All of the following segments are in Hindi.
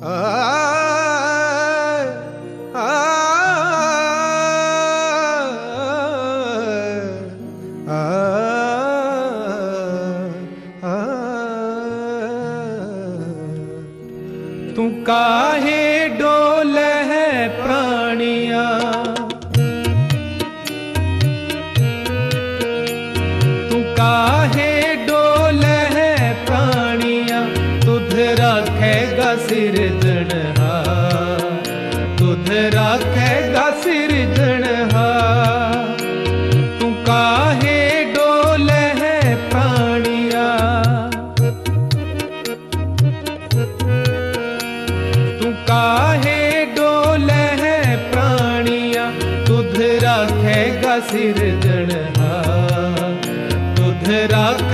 तू काहे डोल है प्राणिया सिरजनहा तुध रखेगा सिरजनहा तू काहे डोल है प्राणिया? तू काहे डोल है प्राणिया? तुध रखेगा सिरजनहा तुध रखेगा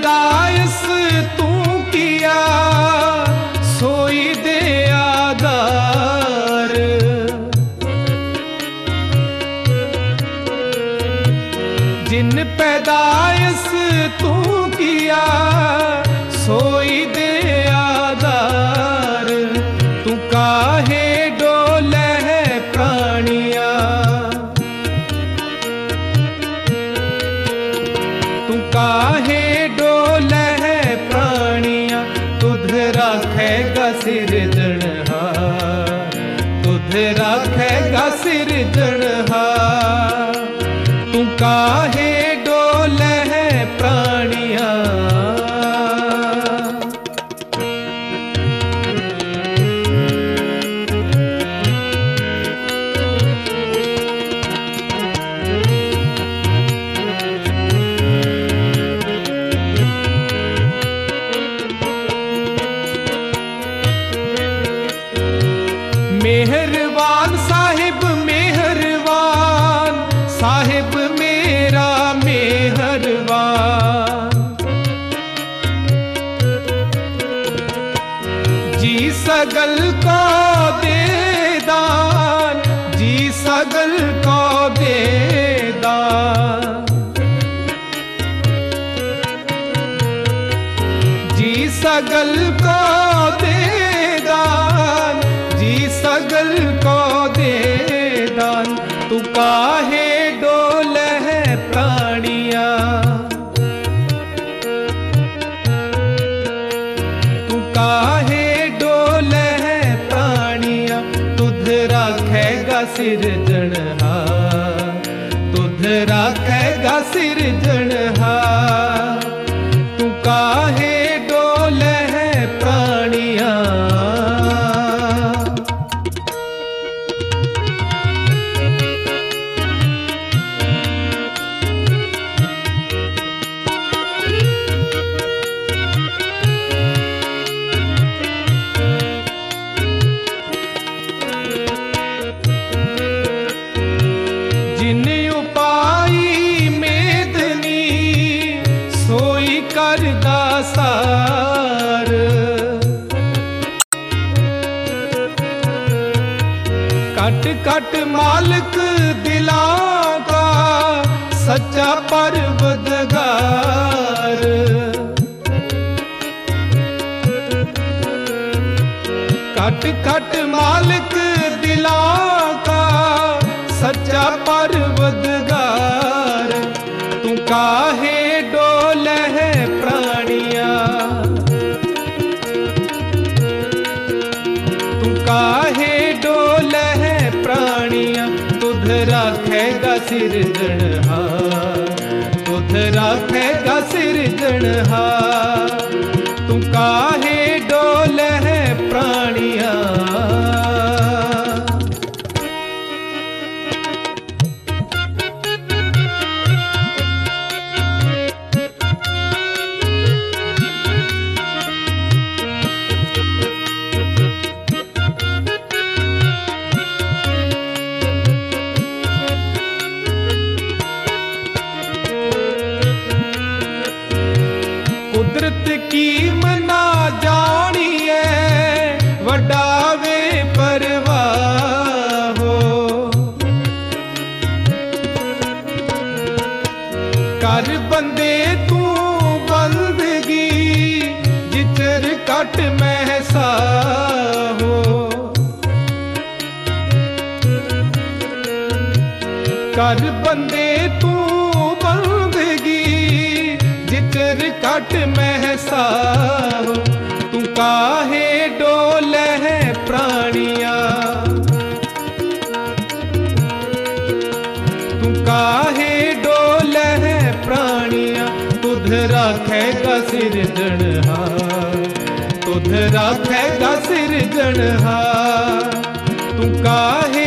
ਅਰਦਾਸ ਤੂੰ ਕੀਆ ਸੋਈ ਦੇ ਆਧਾਰ। ਜਿਨ ਪੈਦਾਇਸ ਤੂੰ ਸੋਈ ਦੇ ਆਧਾਰ। ਤੂੰ ਕਾਹੇ तुध रखेगा मेहरबान साहिब मेहरबान। साहिब काहे डोल है प्राणिया? तू काहे डोल है प्राणिया? तुध रखेगा सिरजनहा तुध रखेगा सिरजनहा ਘਟ ਮਾਲਕ ਦਿਲਾਂ ਦਾ, ਸੱਚਾ ਪਰਵਦਗਾਰ ਘਟ ਘਟ ਮਾਲਕ ਦਿਲਾਂ ਦਾ, ਸੱਚਾ ਪਰਵਦਗਾਰ ਤੂੰ ਕਾਹੇ सिरजनहा ਕੁਦਰਤ ਕੀ ਮਨਾ ਜਾਣੀਏ ਵੱਡਾ ਵੇ ਪਰਵਾਹੋ ਕਰ ਬੰਦੇ ਤੂੰ ਬੰਦਗੀ, ਜਿਚਰ ਕਟ ਮਹਿਸਾ ਕਰ ਬੰਦੇ बाट मह साहु तू काहे डोल है प्राणिया? तू काहे डोल है प्राणिया? तुध राखेगा सिरजनहार तुध राखेगा सिरजनहार तू काहे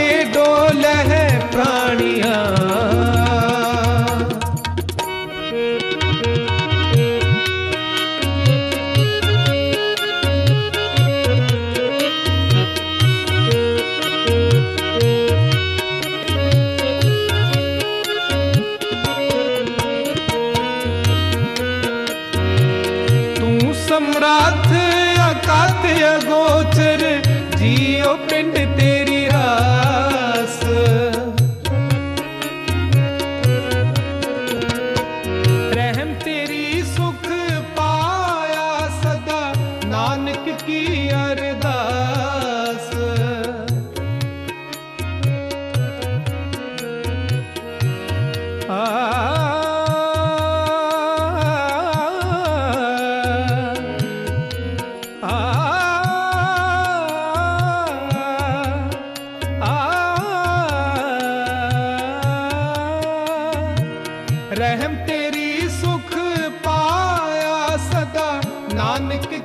सम्राट अकाते गोचर, जियो पिंड तेरी रास। रहम तेरी सुख पाया सदा, नानक की अरे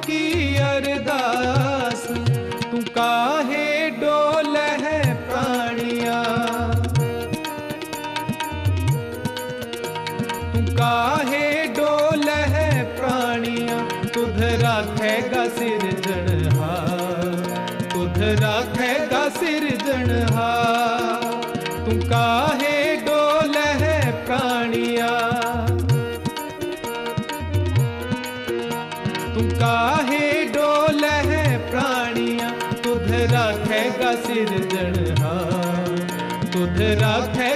की अरदास। तू काहे डोल है प्राणिया? तू काहे डोल है प्राणिया? तुधरा राखेगा सिर जड़हा। राख ਸਿਰਜਣਹਾਰ ਤੁਧ ਰਾਖੇ